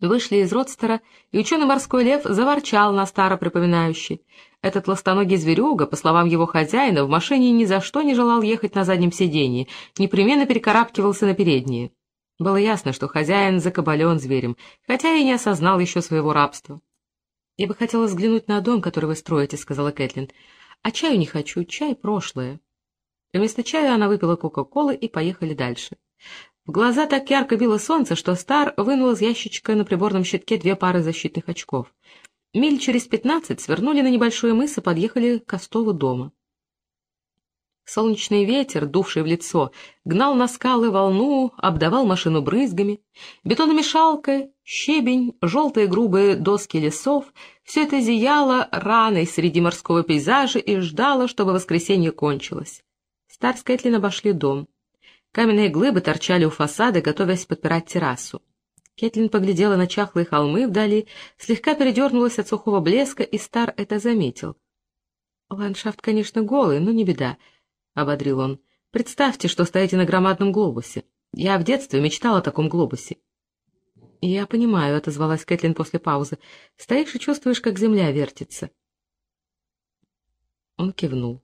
Вышли из родстера, и ученый морской лев заворчал на старо припоминающий. Этот ластоногий зверюга, по словам его хозяина, в машине ни за что не желал ехать на заднем сиденье, непременно перекарабкивался на переднее. Было ясно, что хозяин закабален зверем, хотя и не осознал еще своего рабства. «Я бы хотела взглянуть на дом, который вы строите», — сказала Кэтлин. «А чаю не хочу, чай прошлое». Вместо чая она выпила Кока-Колы и поехали дальше. В глаза так ярко било солнце, что Стар вынул из ящичка на приборном щитке две пары защитных очков. Миль через пятнадцать свернули на небольшой мыс и подъехали к остову дома. Солнечный ветер, дувший в лицо, гнал на скалы волну, обдавал машину брызгами. Бетономешалка, щебень, желтые грубые доски лесов — все это зияло раной среди морского пейзажа и ждало, чтобы воскресенье кончилось. Стар с Кэтлин обошли дом. Каменные глыбы торчали у фасада, готовясь подпирать террасу. Кэтлин поглядела на чахлые холмы вдали, слегка передернулась от сухого блеска, и Стар это заметил. «Ландшафт, конечно, голый, но не беда», — ободрил он. «Представьте, что стоите на громадном глобусе. Я в детстве мечтала о таком глобусе». «Я понимаю», — отозвалась Кэтлин после паузы. «Стоишь и чувствуешь, как земля вертится». Он кивнул.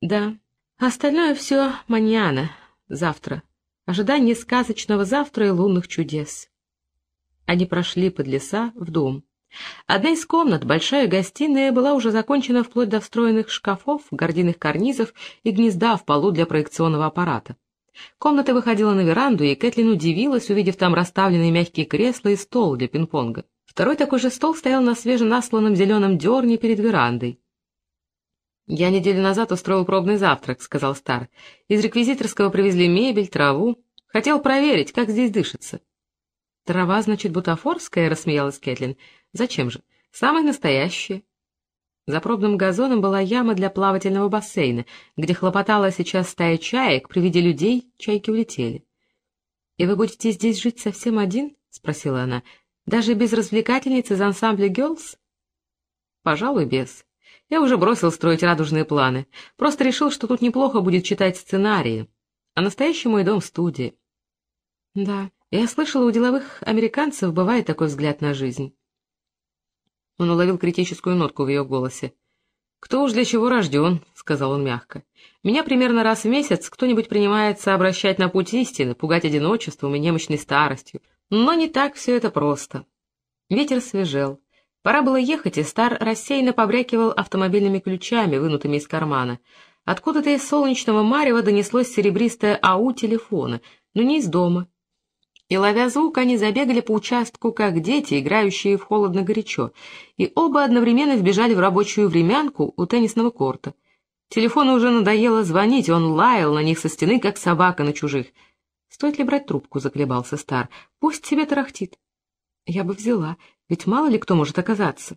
«Да, остальное все маньяна, Завтра. Ожидание сказочного завтра и лунных чудес. Они прошли под леса в дом. Одна из комнат, большая гостиная, была уже закончена вплоть до встроенных шкафов, гординых карнизов и гнезда в полу для проекционного аппарата. Комната выходила на веранду, и Кэтлин удивилась, увидев там расставленные мягкие кресла и стол для пинг-понга. Второй такой же стол стоял на свеженасланном зеленом дерне перед верандой. «Я неделю назад устроил пробный завтрак», — сказал Стар. «Из реквизиторского привезли мебель, траву. Хотел проверить, как здесь дышится». «Трава, значит, бутафорская?» — рассмеялась Кэтлин. «Зачем же? Самая настоящая». За пробным газоном была яма для плавательного бассейна, где хлопотала сейчас стая чаек, при виде людей чайки улетели. «И вы будете здесь жить совсем один?» — спросила она. «Даже без развлекательниц из ансамбля «Гелс»?» «Пожалуй, без». Я уже бросил строить радужные планы. Просто решил, что тут неплохо будет читать сценарии. А настоящий мой дом — студия. Да, я слышала, у деловых американцев бывает такой взгляд на жизнь. Он уловил критическую нотку в ее голосе. «Кто уж для чего рожден», — сказал он мягко. «Меня примерно раз в месяц кто-нибудь принимается обращать на путь истины, пугать одиночеством и немощной старостью. Но не так все это просто». Ветер свежел. Пора было ехать, и Стар рассеянно побрякивал автомобильными ключами, вынутыми из кармана. Откуда-то из солнечного марева донеслось серебристое «ау» телефона, но не из дома. И, ловя звук, они забегали по участку, как дети, играющие в холодно-горячо, и оба одновременно вбежали в рабочую времянку у теннисного корта. Телефону уже надоело звонить, он лаял на них со стены, как собака на чужих. «Стоит ли брать трубку?» — заколебался Стар. «Пусть себе тарахтит». «Я бы взяла. Ведь мало ли кто может оказаться.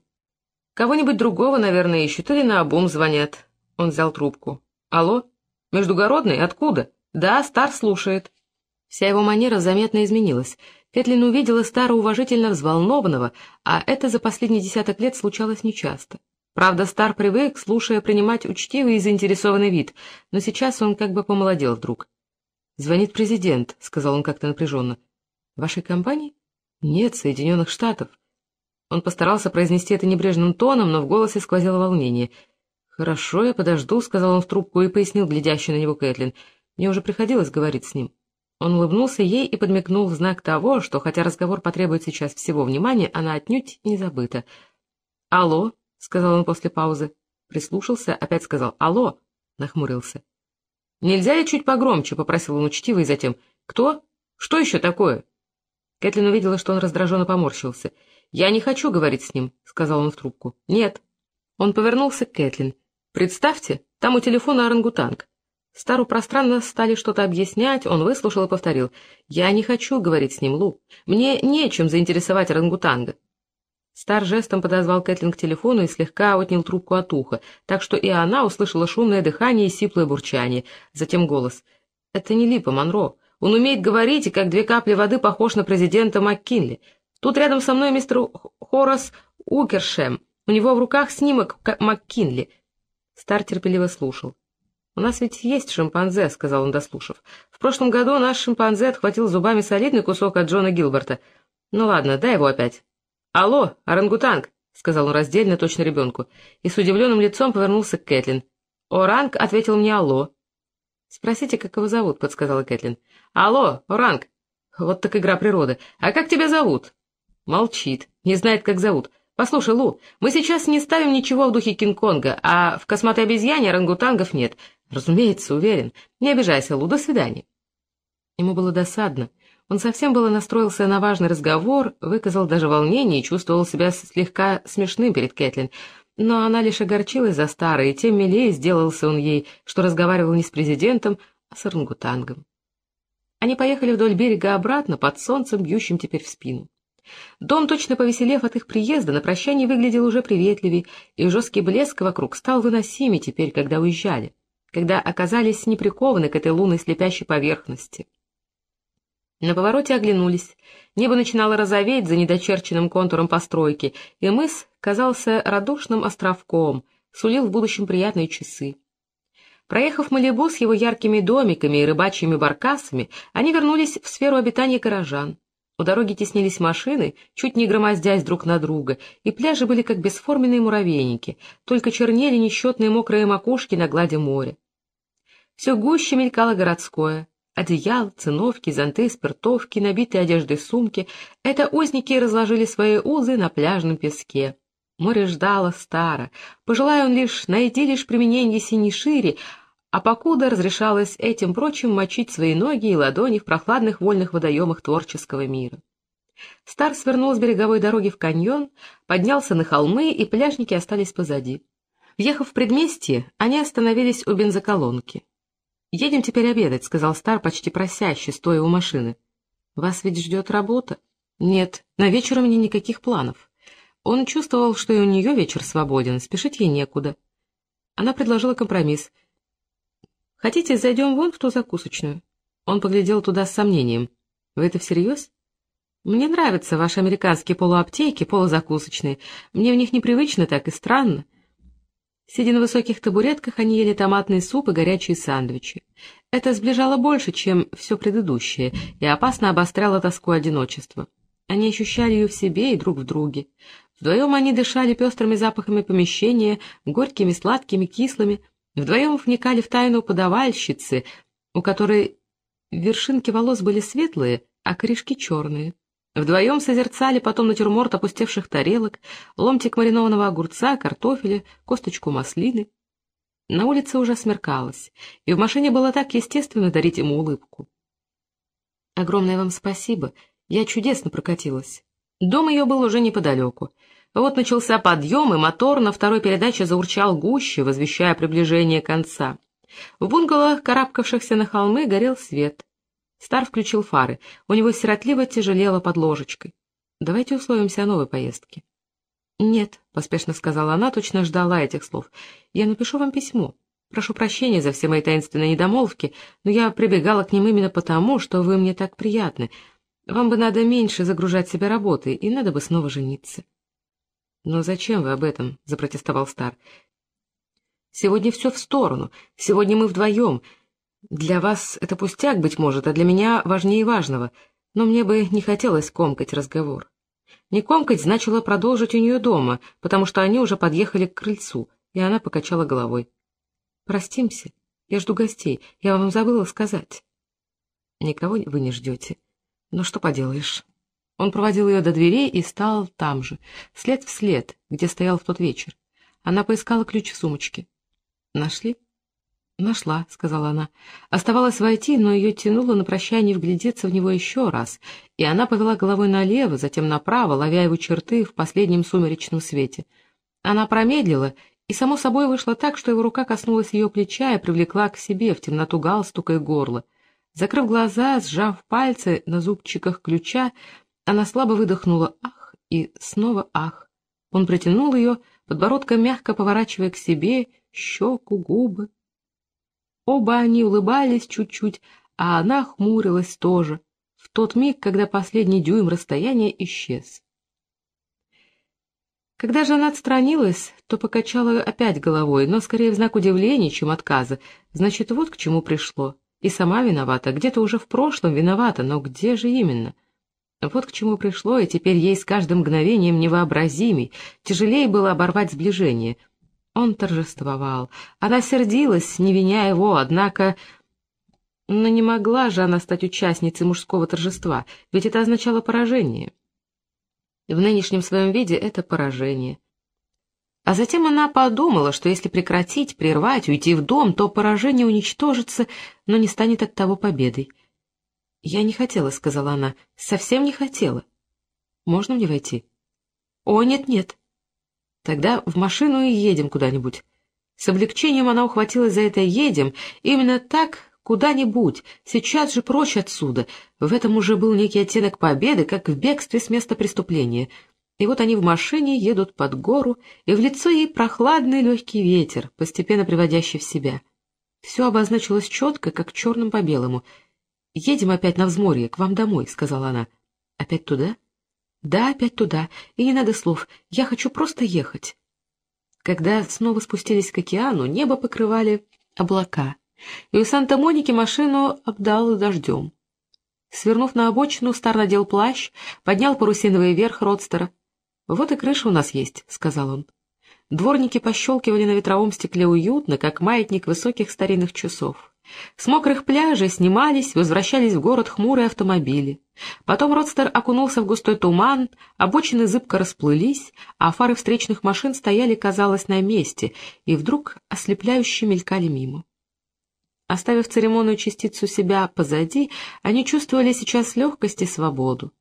Кого-нибудь другого, наверное, ищут или на обум звонят. Он взял трубку. Алло? Междугородный? Откуда? Да, Стар слушает. Вся его манера заметно изменилась. Кэтлин увидела Стара уважительно взволнованного, а это за последние десяток лет случалось нечасто. Правда, Стар привык, слушая, принимать учтивый и заинтересованный вид, но сейчас он как бы помолодел вдруг. «Звонит президент», — сказал он как-то напряженно. «Вашей компании?» «Нет, Соединенных Штатов». Он постарался произнести это небрежным тоном, но в голосе сквозило волнение. «Хорошо, я подожду», — сказал он в трубку и пояснил глядящий на него Кэтлин. «Мне уже приходилось говорить с ним». Он улыбнулся ей и подмигнул в знак того, что, хотя разговор потребует сейчас всего внимания, она отнюдь не забыта. «Алло», — сказал он после паузы. Прислушался, опять сказал «Алло», — нахмурился. «Нельзя ли чуть погромче?» — попросил он учтиво и затем. «Кто? Что еще такое?» Кэтлин увидела, что он раздраженно поморщился — «Я не хочу говорить с ним», — сказал он в трубку. «Нет». Он повернулся к Кэтлин. «Представьте, там у телефона орангутанг». Стару пространно стали что-то объяснять, он выслушал и повторил. «Я не хочу говорить с ним, Лу. Мне нечем заинтересовать орангутанга». Стар жестом подозвал Кэтлин к телефону и слегка отнял трубку от уха, так что и она услышала шумное дыхание и сиплое бурчание. Затем голос. «Это не Липа, Монро. Он умеет говорить, и как две капли воды похож на президента МакКинли. Тут рядом со мной мистер Хорас Укершем. У него в руках снимок МакКинли. Стар терпеливо слушал. «У нас ведь есть шимпанзе», — сказал он, дослушав. «В прошлом году наш шимпанзе отхватил зубами солидный кусок от Джона Гилберта. Ну ладно, дай его опять. Алло, орангутанг, сказал он раздельно, точно ребенку, и с удивленным лицом повернулся к Кэтлин. Оранг ответил мне алло. Спросите, как его зовут, подсказала Кэтлин. Алло, Оранг. Вот так игра природы. А как тебя зовут? Молчит, не знает, как зовут. Послушай, Лу, мы сейчас не ставим ничего в духе Кинг-Конга, а в косматой обезьяне орангутангов нет. Разумеется, уверен. Не обижайся, Лу, до свидания. Ему было досадно. Он совсем было настроился на важный разговор, выказал даже волнение и чувствовал себя слегка смешным перед Кэтлин. Но она лишь огорчилась за старое, и тем милее сделался он ей, что разговаривал не с президентом, а с орангутангом. Они поехали вдоль берега обратно, под солнцем, бьющим теперь в спину. Дом, точно повеселев от их приезда, на прощание выглядел уже приветливей, и жесткий блеск вокруг стал выносимей теперь, когда уезжали, когда оказались неприкованы к этой лунной слепящей поверхности. На повороте оглянулись. Небо начинало розоветь за недочерченным контуром постройки, и мыс казался радушным островком, сулил в будущем приятные часы. Проехав Малибу с его яркими домиками и рыбачьими баркасами, они вернулись в сферу обитания горожан. У дороги теснились машины, чуть не громоздясь друг на друга, и пляжи были как бесформенные муравейники, только чернели несчетные мокрые макушки на глади моря. Все гуще мелькало городское. Одеял, циновки, зонты, спиртовки, набитые одеждой сумки — это узники разложили свои узы на пляжном песке. Море ждало старо, пожелая он лишь найти лишь применение синей шире, а покуда разрешалось этим прочим мочить свои ноги и ладони в прохладных вольных водоемах творческого мира. Стар свернул с береговой дороги в каньон, поднялся на холмы, и пляжники остались позади. Въехав в предместье, они остановились у бензоколонки. «Едем теперь обедать», — сказал Стар почти просяще, стоя у машины. «Вас ведь ждет работа?» «Нет, на вечер у меня никаких планов». Он чувствовал, что и у нее вечер свободен, спешить ей некуда. Она предложила компромисс — Хотите, зайдем вон в ту закусочную?» Он поглядел туда с сомнением. «Вы это всерьез?» «Мне нравятся ваши американские полуаптеки, полузакусочные. Мне в них непривычно так и странно». Сидя на высоких табуретках, они ели томатный суп и горячие сэндвичи. Это сближало больше, чем все предыдущее, и опасно обостряло тоску одиночества. Они ощущали ее в себе и друг в друге. Вдвоем они дышали пестрыми запахами помещения, горькими, сладкими, кислыми — Вдвоем вникали в тайну подавальщицы, у которой вершинки волос были светлые, а корешки черные. Вдвоем созерцали потом натюрморт опустевших тарелок, ломтик маринованного огурца, картофеля, косточку маслины. На улице уже смеркалось, и в машине было так естественно дарить ему улыбку. «Огромное вам спасибо, я чудесно прокатилась». Дом ее был уже неподалеку. Вот начался подъем, и мотор на второй передаче заурчал гуще, возвещая приближение конца. В бунгало, карабкавшихся на холмы, горел свет. Стар включил фары. У него сиротливо тяжелело под ложечкой. «Давайте условимся о новой поездке». «Нет», — поспешно сказала она, точно ждала этих слов. «Я напишу вам письмо. Прошу прощения за все мои таинственные недомолвки, но я прибегала к ним именно потому, что вы мне так приятны. Вам бы надо меньше загружать себя работой, и надо бы снова жениться». «Но зачем вы об этом?» — запротестовал Стар. «Сегодня все в сторону. Сегодня мы вдвоем. Для вас это пустяк, быть может, а для меня важнее важного. Но мне бы не хотелось комкать разговор». Не комкать значило продолжить у нее дома, потому что они уже подъехали к крыльцу, и она покачала головой. «Простимся. Я жду гостей. Я вам забыла сказать». «Никого вы не ждете. Но что поделаешь?» Он проводил ее до дверей и стал там же, след в след, где стоял в тот вечер. Она поискала ключ в сумочке. «Нашли?» «Нашла», — сказала она. Оставалось войти, но ее тянуло на прощание вглядеться в него еще раз, и она повела головой налево, затем направо, ловя его черты в последнем сумеречном свете. Она промедлила, и, само собой, вышло так, что его рука коснулась ее плеча и привлекла к себе в темноту галстука и горла. Закрыв глаза, сжав пальцы на зубчиках ключа, она слабо выдохнула «ах» и снова «ах». Он протянул ее, подбородком мягко поворачивая к себе, щеку, губы. Оба они улыбались чуть-чуть, а она хмурилась тоже, в тот миг, когда последний дюйм расстояния исчез. Когда же она отстранилась, то покачала опять головой, но скорее в знак удивления, чем отказа. Значит, вот к чему пришло. И сама виновата, где-то уже в прошлом виновата, но где же именно? Вот к чему пришло, и теперь ей с каждым мгновением невообразимей, тяжелее было оборвать сближение. Он торжествовал. Она сердилась, не виня его, однако... Но не могла же она стать участницей мужского торжества, ведь это означало поражение. В нынешнем своем виде это поражение. А затем она подумала, что если прекратить, прервать, уйти в дом, то поражение уничтожится, но не станет от того победой. «Я не хотела», — сказала она, — «совсем не хотела». «Можно мне войти?» «О, нет-нет». «Тогда в машину и едем куда-нибудь». С облегчением она ухватилась за это «едем», именно так, куда-нибудь, сейчас же прочь отсюда. В этом уже был некий оттенок победы, как в бегстве с места преступления — и вот они в машине едут под гору, и в лицо ей прохладный легкий ветер, постепенно приводящий в себя. Все обозначилось четко, как черным по белому. «Едем опять на взморье, к вам домой», — сказала она. «Опять туда?» «Да, опять туда. И не надо слов. Я хочу просто ехать». Когда снова спустились к океану, небо покрывали облака, и у Санта-Моники машину обдало дождем. Свернув на обочину, Стар надел плащ, поднял парусиновый верх родстера, «Вот и крыша у нас есть», — сказал он. Дворники пощелкивали на ветровом стекле уютно, как маятник высоких старинных часов. С мокрых пляжей снимались, возвращались в город хмурые автомобили. Потом Родстер окунулся в густой туман, обочины зыбко расплылись, а фары встречных машин стояли, казалось, на месте, и вдруг ослепляюще мелькали мимо. Оставив церемонную частицу себя позади, они чувствовали сейчас легкость и свободу.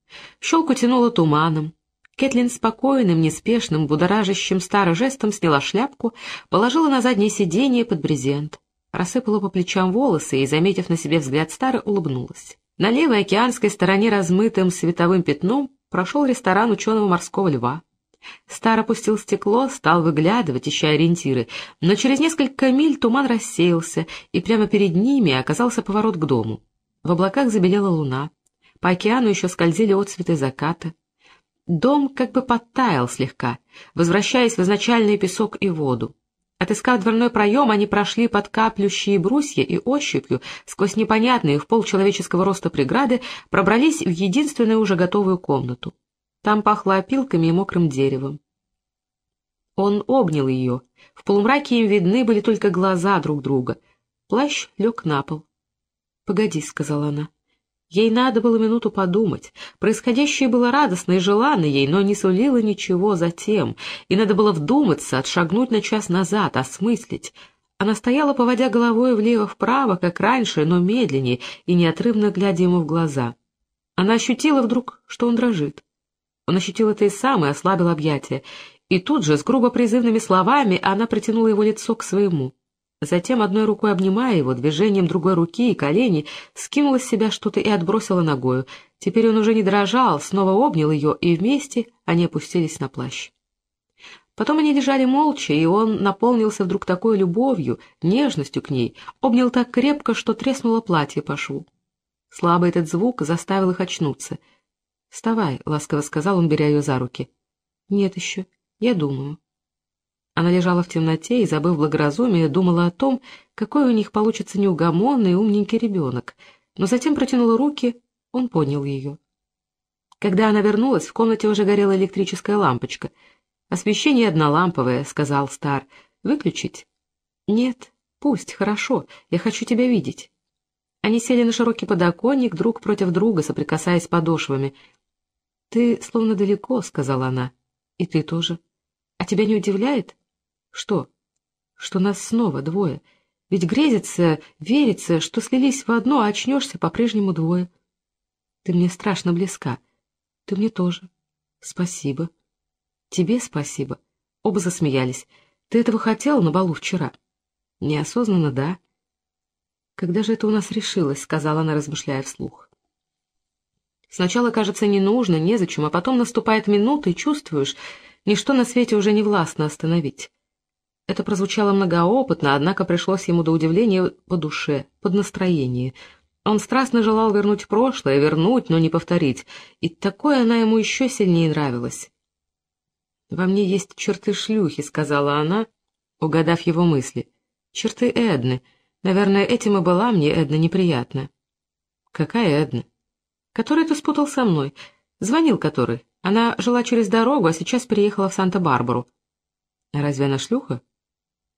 Щелку тянуло туманом, Кэтлин спокойным, неспешным, будоражащим старым жестом сняла шляпку, положила на заднее сиденье под брезент, рассыпала по плечам волосы и, заметив на себе взгляд Стары, улыбнулась. На левой океанской стороне размытым световым пятном прошел ресторан ученого морского льва. Стар опустил стекло, стал выглядывать, ища ориентиры, но через несколько миль туман рассеялся, и прямо перед ними оказался поворот к дому. В облаках забелела луна. По океану еще скользили отцветы заката. Дом как бы подтаял слегка, возвращаясь в изначальный песок и воду. Отыскав дверной проем, они прошли под каплющие брусья и ощупью, сквозь непонятные в полчеловеческого роста преграды, пробрались в единственную уже готовую комнату. Там пахло опилками и мокрым деревом. Он обнял ее. В полумраке им видны были только глаза друг друга. Плащ лег на пол. «Погоди», — сказала она. Ей надо было минуту подумать. Происходящее было радостно и желанно ей, но не сулило ничего затем, и надо было вдуматься, отшагнуть на час назад, осмыслить. Она стояла, поводя головой влево-вправо, как раньше, но медленнее и неотрывно глядя ему в глаза. Она ощутила вдруг, что он дрожит. Он ощутил это и сам, и ослабил объятия. И тут же, с грубо призывными словами, она протянула его лицо к своему. Затем, одной рукой обнимая его, движением другой руки и колени, скинула с себя что-то и отбросила ногою. Теперь он уже не дрожал, снова обнял ее, и вместе они опустились на плащ. Потом они лежали молча, и он наполнился вдруг такой любовью, нежностью к ней, обнял так крепко, что треснуло платье по шву. Слабый этот звук заставил их очнуться. «Вставай», — ласково сказал он, беря ее за руки. «Нет еще. Я думаю». Она лежала в темноте и, забыв благоразумие, думала о том, какой у них получится неугомонный умненький ребенок, но затем протянула руки, он понял ее. Когда она вернулась, в комнате уже горела электрическая лампочка. «Освещение одноламповое», — сказал Стар. «Выключить?» «Нет, пусть, хорошо, я хочу тебя видеть». Они сели на широкий подоконник друг против друга, соприкасаясь подошвами. «Ты словно далеко», — сказала она. «И ты тоже. А тебя не удивляет?» Что? Что нас снова двое. Ведь грезится, верится, что слились в одно, а очнешься по-прежнему двое. Ты мне страшно близка. Ты мне тоже. Спасибо. Тебе спасибо. Оба засмеялись. Ты этого хотела на балу вчера? Неосознанно, да. Когда же это у нас решилось, сказала она, размышляя вслух. Сначала кажется не нужно, незачем, а потом наступает минута, и чувствуешь, ничто на свете уже не властно остановить. Это прозвучало многоопытно, однако пришлось ему до удивления по душе, под настроение. Он страстно желал вернуть прошлое, вернуть, но не повторить, и такое она ему еще сильнее нравилась. «Во мне есть черты шлюхи», — сказала она, угадав его мысли. «Черты Эдны. Наверное, этим и была мне Эдна неприятна». «Какая Эдна?» «Которую ты спутал со мной. Звонил который. Она жила через дорогу, а сейчас переехала в Санта-Барбару. Разве она шлюха?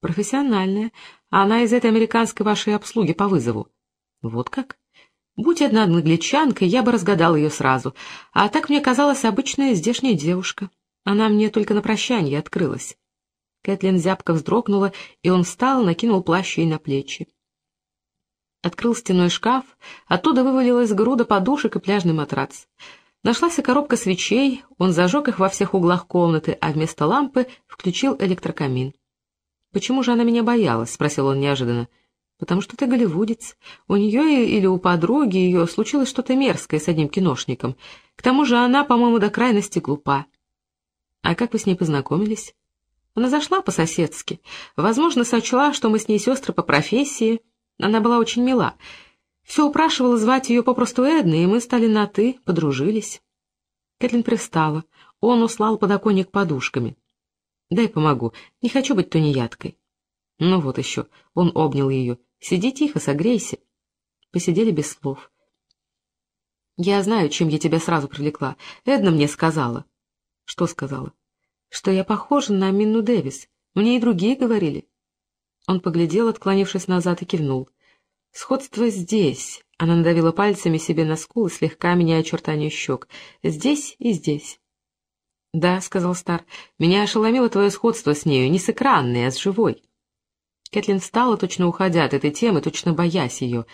Профессиональная. Она из этой американской вашей обслуги по вызову. Вот как? Будь одна англичанка, я бы разгадал ее сразу. А так мне казалась обычная здешняя девушка. Она мне только на прощание открылась. Кэтлин зябко вздрогнула, и он встал, накинул плащ ей на плечи. Открыл стеной шкаф, оттуда вывалилась груда подушек и пляжный матрац. Нашлась и коробка свечей, он зажег их во всех углах комнаты, а вместо лампы включил электрокамин. «Почему же она меня боялась?» — спросил он неожиданно. «Потому что ты голливудец. У нее или у подруги ее случилось что-то мерзкое с одним киношником. К тому же она, по-моему, до крайности глупа. А как вы с ней познакомились?» Она зашла по-соседски. Возможно, сочла, что мы с ней сестры по профессии. Она была очень мила. Все упрашивала звать ее попросту Эдна, и мы стали на «ты», подружились. Кэтлин пристала. Он услал подоконник подушками. «Дай помогу. Не хочу быть тунеядкой». Ну вот еще. Он обнял ее. «Сиди тихо, согрейся». Посидели без слов. «Я знаю, чем я тебя сразу привлекла. Эдна мне сказала». «Что сказала?» «Что я похожа на Минну Дэвис. Мне и другие говорили». Он поглядел, отклонившись назад, и кивнул. «Сходство здесь». Она надавила пальцами себе на скулы, слегка меняя очертания щек. «Здесь и здесь». «Да», — сказал Стар, — «меня ошеломило твое сходство с нею, не с экранной, а с живой». Кэтлин встала, точно уходя от этой темы, точно боясь ее.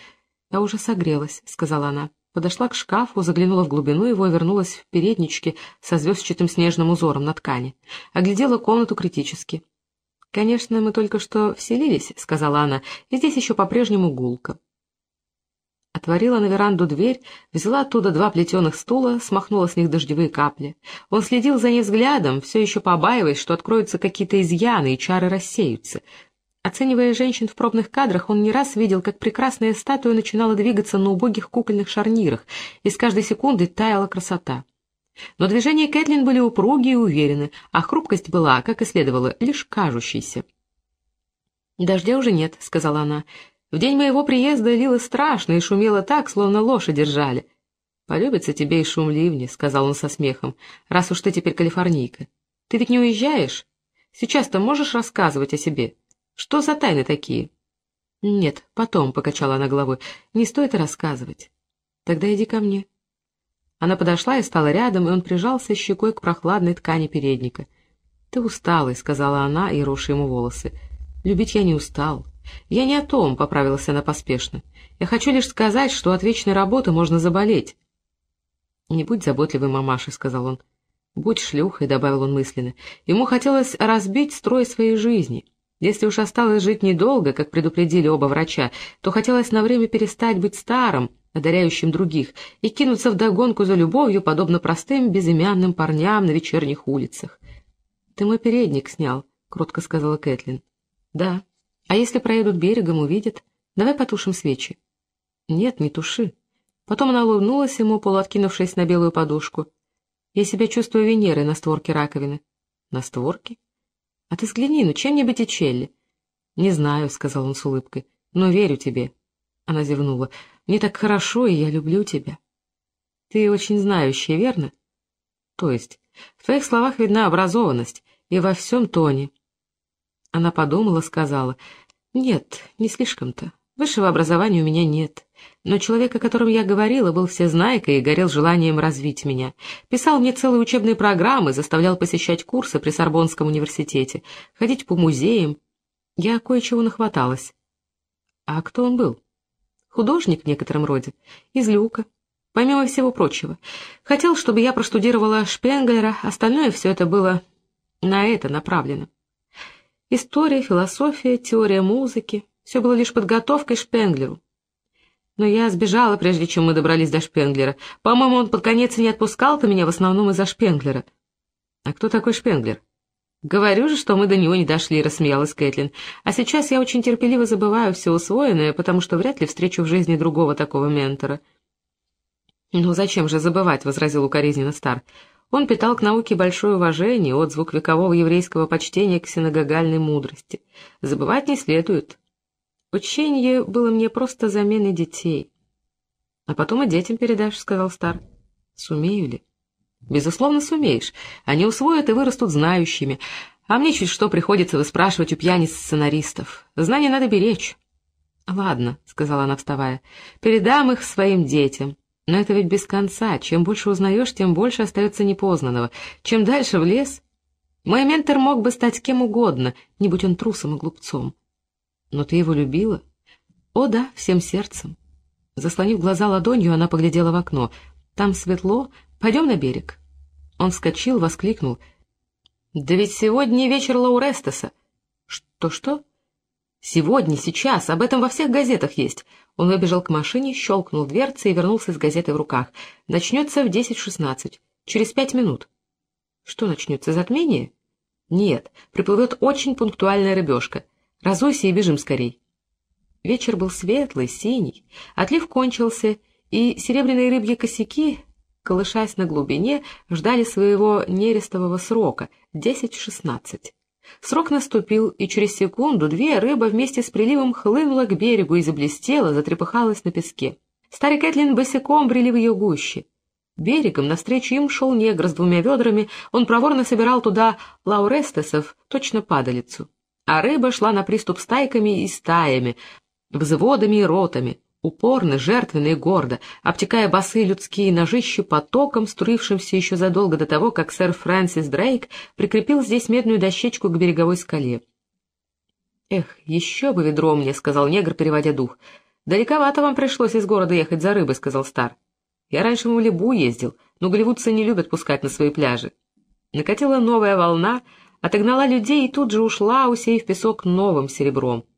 «Я уже согрелась», — сказала она. Подошла к шкафу, заглянула в глубину его и вернулась в передничке со звездчатым снежным узором на ткани. Оглядела комнату критически. «Конечно, мы только что вселились», — сказала она, — «и здесь еще по-прежнему гулко». Отворила на веранду дверь, взяла оттуда два плетеных стула, смахнула с них дождевые капли. Он следил за ней взглядом, все еще побаиваясь, что откроются какие-то изъяны и чары рассеются. Оценивая женщин в пробных кадрах, он не раз видел, как прекрасная статуя начинала двигаться на убогих кукольных шарнирах, и с каждой секундой таяла красота. Но движения Кэтлин были упругие и уверены, а хрупкость была, как и следовало, лишь кажущейся. «Дождя уже нет», — сказала она. «В день моего приезда лило страшно и шумело так, словно лошади держали». «Полюбится тебе и шум ливни», — сказал он со смехом, — «раз уж ты теперь калифорнийка. Ты ведь не уезжаешь? Сейчас-то можешь рассказывать о себе? Что за тайны такие?» «Нет, потом», — покачала она головой, — «не стоит рассказывать». «Тогда иди ко мне». Она подошла и стала рядом, и он прижался щекой к прохладной ткани передника. «Ты усталый», — сказала она, и роши ему волосы. «Любить я не устал. Я не о том», — поправилась она поспешно. «Я хочу лишь сказать, что от вечной работы можно заболеть». «Не будь заботливой мамашей», — сказал он. «Будь шлюхой», — добавил он мысленно. Ему хотелось разбить строй своей жизни. Если уж осталось жить недолго, как предупредили оба врача, то хотелось на время перестать быть старым, одаряющим других, и кинуться в догонку за любовью, подобно простым безымянным парням на вечерних улицах. — Ты мой передник снял, — кротко сказала Кэтлин. — Да. А если проедут берегом, увидят? Давай потушим свечи. — Нет, не туши. Потом она улыбнулась ему, полуоткинувшись на белую подушку. — Я себя чувствую Венерой на створке раковины. — На створке? — А ты взгляни, ну чем не Боттичелли? — Не знаю, — сказал он с улыбкой, — но верю тебе. Она зевнула. Мне так хорошо, и я люблю тебя. Ты очень знающая, верно? То есть, в твоих словах видна образованность, и во всем тоне. Она подумала, сказала, нет, не слишком-то. Высшего образования у меня нет. Но человек, о котором я говорила, был всезнайкой и горел желанием развить меня. Писал мне целые учебные программы, заставлял посещать курсы при Сорбонском университете, ходить по музеям. Я кое-чего нахваталась. А кто он был? Художник в некотором роде. Из люка. Помимо всего прочего. Хотел, чтобы я проштудировала Шпенглера, остальное все это было на это направлено. История, философия, теория музыки — все было лишь подготовкой Шпенглеру. Но я сбежала, прежде чем мы добрались до Шпенглера. По-моему, он под конец не отпускал-то меня в основном из-за Шпенглера. А кто такой Шпенглер? «Говорю же, что мы до него не дошли», — рассмеялась Кэтлин. «А сейчас я очень терпеливо забываю все усвоенное, потому что вряд ли встречу в жизни другого такого ментора». «Ну зачем же забывать?» — возразил укоризненно Стар. Он питал к науке большое уважение, отзвук векового еврейского почтения к синагогальной мудрости. Забывать не следует. Учение было мне просто заменой детей. — А потом и детям передашь, — сказал Стар. — Сумею ли? Безусловно, сумеешь. Они усвоят и вырастут знающими. А мне чуть что приходится выспрашивать у пьяниц-сценаристов. Знания надо беречь. — Ладно, — сказала она, вставая, — передам их своим детям. Но это ведь без конца. Чем больше узнаешь, тем больше остается непознанного. Чем дальше в лес... Мой ментор мог бы стать кем угодно, не будь он трусом и глупцом. Но ты его любила? О да, всем сердцем. Заслонив глаза ладонью, она поглядела в окно. Там светло, пойдем на берег. Он вскочил, воскликнул. Да ведь сегодня вечер Лаурестеса. Что-что? Сегодня, сейчас, об этом во всех газетах есть. Он выбежал к машине, щелкнул дверцей и вернулся с газетой в руках. Начнется в десять шестнадцать. Через пять минут. Что начнется, затмение? Нет, приплывет очень пунктуальная рыбешка. Разуйся и бежим скорей. Вечер был светлый, синий, отлив кончился, и серебряные рыбьи косяки, колышась на глубине, ждали своего нерестового срока — десять-шестнадцать. Срок наступил, и через секунду-две рыба вместе с приливом хлынула к берегу и заблестела, затрепыхалась на песке. Старый Кэтлин босиком брели в ее гуще. Берегом навстречу им шел негр с двумя ведрами, он проворно собирал туда лаурестесов, точно падалицу. А рыба шла на приступ стайками и стаями, взводами и ротами, упорно, жертвенно и гордо, обтекая босые людские ножищи потоком, струившимся еще задолго до того, как сэр Фрэнсис Дрейк прикрепил здесь медную дощечку к береговой скале. «Эх, еще бы ведро мне», — сказал негр, переводя дух. «Далековато вам пришлось из города ехать за рыбой», — сказал Стар. Я раньше в Малибу ездил, но голливудцы не любят пускать на свои пляжи. Накатила новая волна, отогнала людей и тут же ушла, усеяв песок новым серебром. —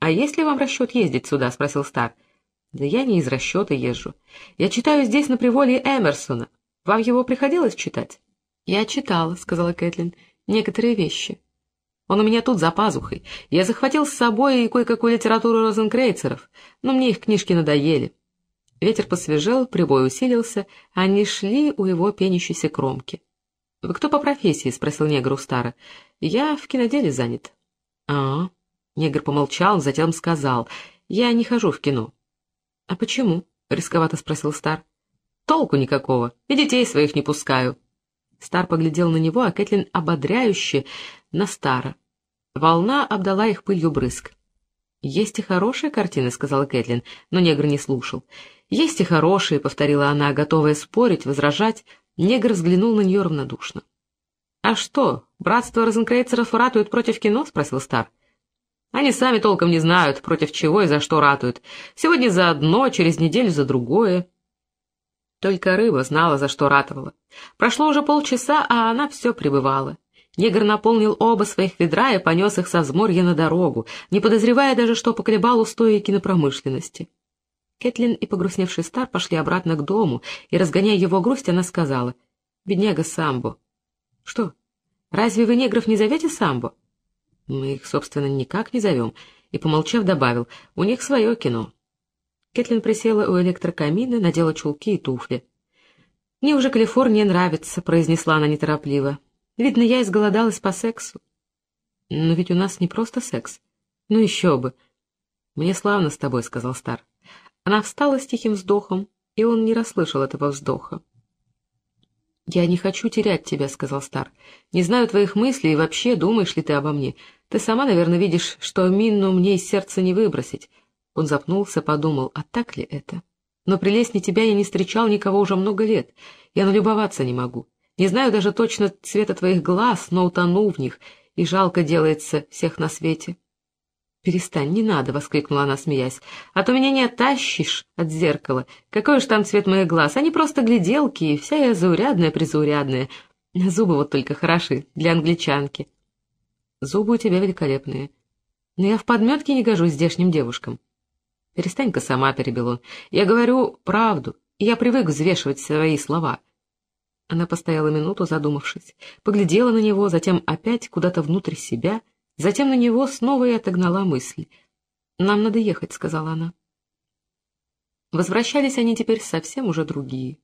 А есть ли вам расчет ездить сюда? — спросил Стар. — Да я не из расчета езжу. Я читаю здесь на приволе Эмерсона. Вам его приходилось читать? — Я читала, — сказала Кэтлин, — некоторые вещи. Он у меня тут за пазухой. Я захватил с собой кое-какую литературу розенкрейцеров, но мне их книжки надоели. Ветер посвежел, прибой усилился, а они шли у его пенящейся кромки. — Вы кто по профессии? — спросил негр у Стара. — Я в киноделе занят. — А, Негр помолчал, затем сказал. — Я не хожу в кино. — А почему? — рисковато спросил Стар. — Толку никакого, и детей своих не пускаю. Стар поглядел на него, а Кэтлин ободряюще на Стара. Волна обдала их пылью брызг. — Есть и хорошие картины, — сказала Кэтлин, но негр не слушал. «Есть и хорошие», — повторила она, готовая спорить, возражать. Негр взглянул на нее равнодушно. «А что, братство розенкрейцеров ратует против кино?» — спросил Стар. «Они сами толком не знают, против чего и за что ратуют. Сегодня за одно, через неделю за другое». Только рыба знала, за что ратовала. Прошло уже полчаса, а она все пребывала. Негр наполнил оба своих ведра и понес их со взморья на дорогу, не подозревая даже, что поколебал устои кинопромышленности. Кэтлин и погрустневший Стар пошли обратно к дому, и, разгоняя его грусть, она сказала, «Бедняга Самбо». «Что, разве вы негров не зовете Самбо?» «Мы их, собственно, никак не зовем», и, помолчав, добавил, «У них свое кино». Кэтлин присела у электрокамина, надела чулки и туфли. «Мне уже Калифорния нравится», — произнесла она неторопливо. «Видно, я изголодалась по сексу». «Но ведь у нас не просто секс. Ну еще бы». «Мне славно с тобой», — сказал Стар. Она встала с тихим вздохом, и он не расслышал этого вздоха. «Я не хочу терять тебя», — сказал Стар. «Не знаю твоих мыслей и вообще, думаешь ли ты обо мне. Ты сама, наверное, видишь, что Минну мне из сердца не выбросить». Он запнулся, подумал, а так ли это? «Но прелестнее тебя я не встречал никого уже много лет. Я налюбоваться не могу. Не знаю даже точно цвета твоих глаз, но утону в них, и жалко делается всех на свете. «Перестань, не надо!» — воскликнула она, смеясь. «А то меня не оттащишь от зеркала. Какой уж там цвет моих глаз? Они просто гляделки, и вся я заурядная-призаурядная. Зубы вот только хороши, для англичанки». «Зубы у тебя великолепные. Но я в подметке не гожусь здешним девушкам». «Перестань-ка сама», — перебил он. «Я говорю правду, и я привык взвешивать свои слова». Она постояла минуту, задумавшись, поглядела на него, затем опять куда-то внутрь себя — Затем на него снова и отогнала мысль. «Нам надо ехать», — сказала она. Возвращались они теперь совсем уже другие.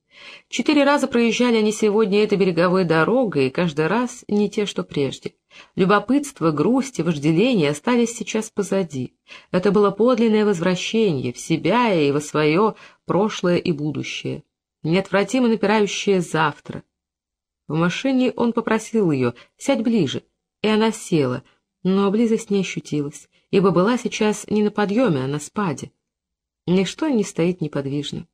Четыре раза проезжали они сегодня этой береговой дорогой, и каждый раз не те, что прежде. Любопытство, грусть и вожделение остались сейчас позади. Это было подлинное возвращение в себя и во свое прошлое и будущее. Неотвратимо напирающее завтра, В машине он попросил ее «сядь ближе», и она села, но близость не ощутилась, ибо была сейчас не на подъеме, а на спаде. Ничто не стоит неподвижно.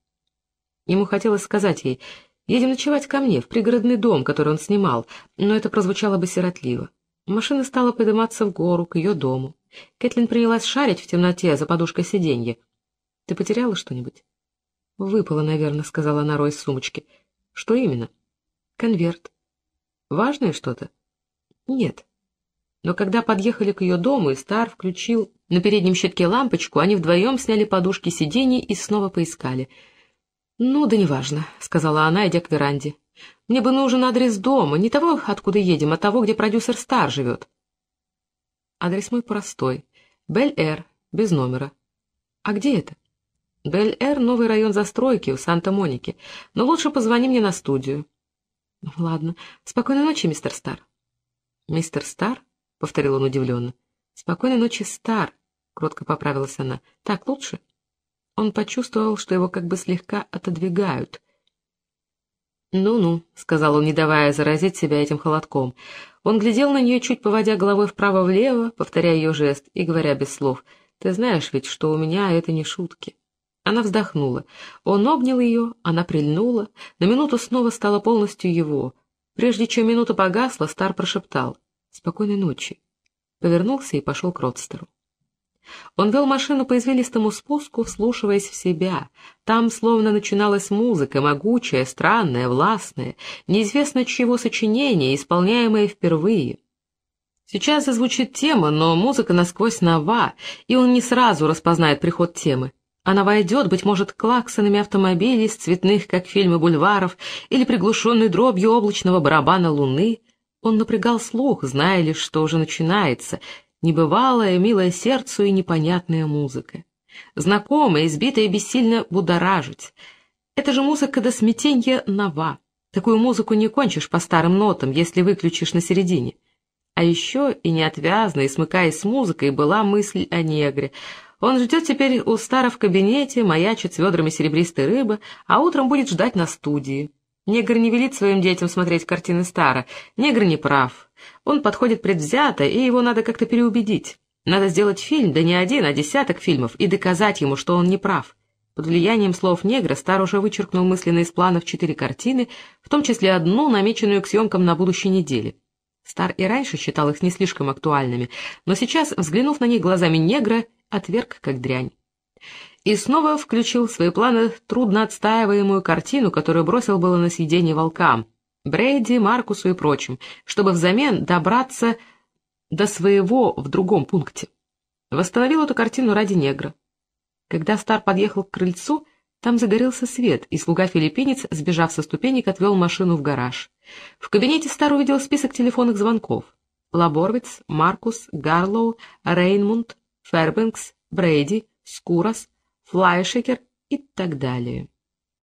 Ему хотелось сказать ей «едем ночевать ко мне, в пригородный дом, который он снимал», но это прозвучало бы сиротливо. Машина стала подниматься в гору, к ее дому. Кэтлин принялась шарить в темноте за подушкой сиденья. — Ты потеряла что-нибудь? — Выпало, наверное, — сказала она, Рой сумочки. — Что именно? — Конверт. — Важное что-то? — Нет. Но когда подъехали к ее дому, и Стар включил на переднем щитке лампочку, они вдвоем сняли подушки сидений и снова поискали. — Ну, да неважно, — сказала она, идя к веранде. — Мне бы нужен адрес дома, не того, откуда едем, а того, где продюсер Стар живет. Адрес мой простой. Бель-Эр, без номера. А где это? Бель-Эр — новый район застройки у Санта-Моники, но лучше позвони мне на студию. — Ладно. Спокойной ночи, мистер Стар. — Мистер Стар? — повторил он удивленно. — Спокойной ночи, Стар, — кротко поправилась она. — Так лучше? Он почувствовал, что его как бы слегка отодвигают. «Ну-ну», — сказал он, не давая заразить себя этим холодком. Он глядел на нее, чуть поводя головой вправо-влево, повторяя ее жест и говоря без слов. «Ты знаешь ведь, что у меня это не шутки». Она вздохнула. Он обнял ее, она прильнула, на минуту снова стала полностью его. Прежде чем минута погасла, Стар прошептал «Спокойной ночи». Повернулся и пошел к Родстеру. Он вел машину по извилистому спуску, вслушиваясь в себя. Там словно начиналась музыка, могучая, странная, властная, неизвестно чьего сочинения, исполняемая впервые. Сейчас зазвучит тема, но музыка насквозь нова, и он не сразу распознает приход темы. Она войдет, быть может, клаксонами автомобилей с цветных, как фильмы, бульваров, или приглушенной дробью облачного барабана луны. Он напрягал слух, зная лишь, что уже начинается, небывалая, милая сердцу и непонятная музыка. Знакомая, избитая бессильно будоражить. Это же музыка до смятенья нова. Такую музыку не кончишь по старым нотам, если выключишь на середине. А еще и неотвязно, и смыкаясь с музыкой, была мысль о негре. Он ждет теперь у Стара в кабинете, маячит с ведрами серебристой рыбы, а утром будет ждать на студии. Негр не велит своим детям смотреть картины Стара. Негр не прав. Он подходит предвзято, и его надо как-то переубедить. Надо сделать фильм, да не один, а десяток фильмов, и доказать ему, что он не прав. Под влиянием слов негра Стар уже вычеркнул мысленно из планов четыре картины, в том числе одну, намеченную к съемкам на будущей неделе. Стар и раньше считал их не слишком актуальными, но сейчас, взглянув на них глазами негра, отверг как дрянь и снова включил в свои планы трудно отстаиваемую картину, которую бросил было на съедение волкам, Брейди, Маркусу и прочим, чтобы взамен добраться до своего в другом пункте. Восстановил эту картину ради негра. Когда Стар подъехал к крыльцу, там загорелся свет, и слуга-филиппинец, сбежав со ступенек, отвел машину в гараж. В кабинете Стар увидел список телефонных звонков. Лаборвиц, Маркус, Гарлоу, Рейнмунд, Фербенкс, Брейди, Скурас, флайшекер и так далее.